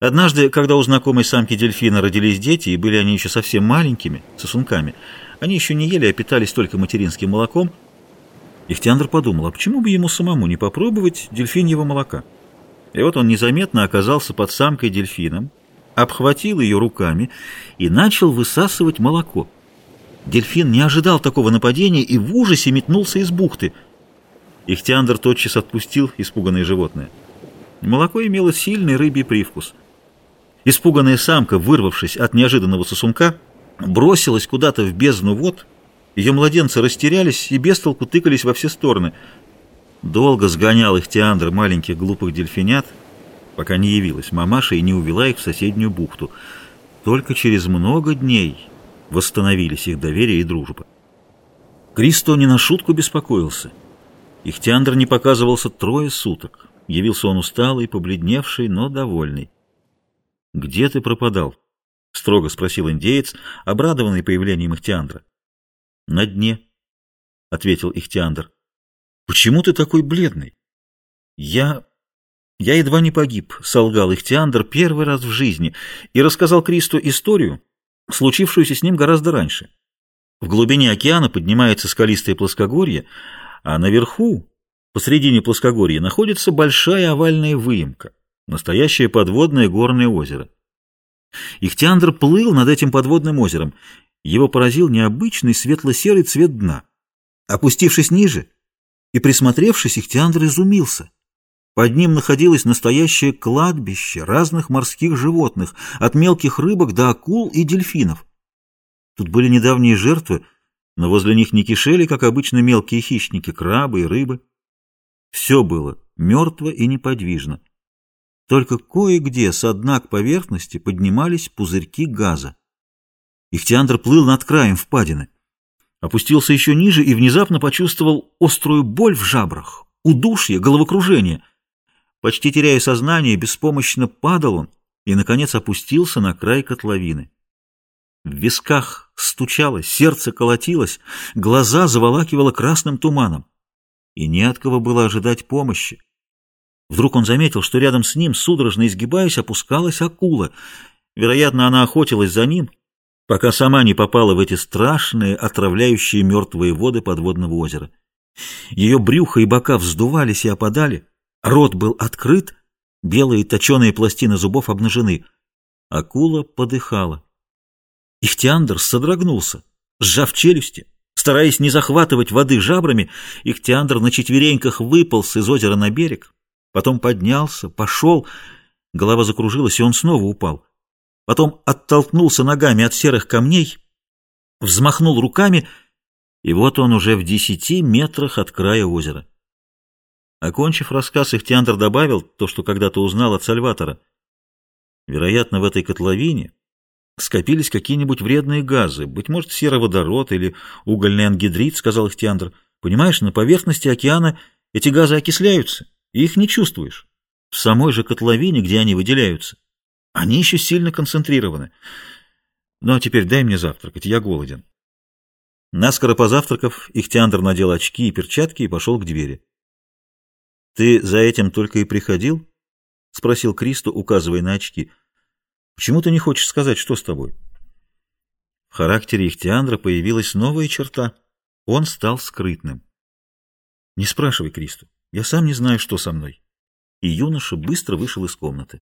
Однажды, когда у знакомой самки дельфина родились дети, и были они еще совсем маленькими, сосунками, они еще не ели, а питались только материнским молоком, Ихтиандр подумал, а почему бы ему самому не попробовать дельфиньего молока? И вот он незаметно оказался под самкой дельфином, обхватил ее руками и начал высасывать молоко. Дельфин не ожидал такого нападения и в ужасе метнулся из бухты. Ихтиандр тотчас отпустил испуганное животное. Молоко имело сильный рыбий привкус. Испуганная самка, вырвавшись от неожиданного сосунка, бросилась куда-то в бездну вод. Ее младенцы растерялись и без толку тыкались во все стороны. Долго сгонял их Теандр маленьких глупых дельфинят, пока не явилась мамаша и не увела их в соседнюю бухту. Только через много дней восстановились их доверие и дружба. Кристо не на шутку беспокоился. Ихтиандр не показывался трое суток. Явился он усталый, побледневший, но довольный. «Где ты пропадал?» — строго спросил индеец, обрадованный появлением Ихтиандра. «На дне», — ответил Ихтиандр. «Почему ты такой бледный?» «Я... я едва не погиб», — солгал Ихтиандр первый раз в жизни и рассказал Кристу историю, случившуюся с ним гораздо раньше. В глубине океана поднимается скалистое плоскогорье, а наверху, посредине плоскогорья, находится большая овальная выемка. Настоящее подводное горное озеро. Ихтиандр плыл над этим подводным озером. Его поразил необычный светло-серый цвет дна. Опустившись ниже и присмотревшись, Ихтиандр изумился. Под ним находилось настоящее кладбище разных морских животных, от мелких рыбок до акул и дельфинов. Тут были недавние жертвы, но возле них не кишели, как обычно, мелкие хищники, крабы и рыбы. Все было мертво и неподвижно. Только кое-где со дна к поверхности поднимались пузырьки газа. Ихтиандр плыл над краем впадины. Опустился еще ниже и внезапно почувствовал острую боль в жабрах, удушье, головокружение. Почти теряя сознание, беспомощно падал он и, наконец, опустился на край котловины. В висках стучало, сердце колотилось, глаза заволакивало красным туманом. И не от кого было ожидать помощи. Вдруг он заметил, что рядом с ним, судорожно изгибаясь, опускалась акула. Вероятно, она охотилась за ним, пока сама не попала в эти страшные, отравляющие мертвые воды подводного озера. Ее брюхо и бока вздувались и опадали, рот был открыт, белые точеные пластины зубов обнажены. Акула подыхала. Ихтиандр содрогнулся, сжав челюсти. Стараясь не захватывать воды жабрами, Ихтиандр на четвереньках выполз из озера на берег, Потом поднялся, пошел, голова закружилась, и он снова упал. Потом оттолкнулся ногами от серых камней, взмахнул руками, и вот он уже в десяти метрах от края озера. Окончив рассказ, Ихтиандр добавил то, что когда-то узнал от Сальватора. Вероятно, в этой котловине скопились какие-нибудь вредные газы, быть может, сероводород или угольный ангидрид, сказал Ихтиандр. Понимаешь, на поверхности океана эти газы окисляются их не чувствуешь. В самой же котловине, где они выделяются, они еще сильно концентрированы. Ну, а теперь дай мне завтракать, я голоден. Наскоро позавтракав, Ихтиандр надел очки и перчатки и пошел к двери. — Ты за этим только и приходил? — спросил Кристо, указывая на очки. — Почему ты не хочешь сказать, что с тобой? В характере Ихтиандра появилась новая черта. Он стал скрытным. — Не спрашивай, Кристо. Я сам не знаю, что со мной. И юноша быстро вышел из комнаты.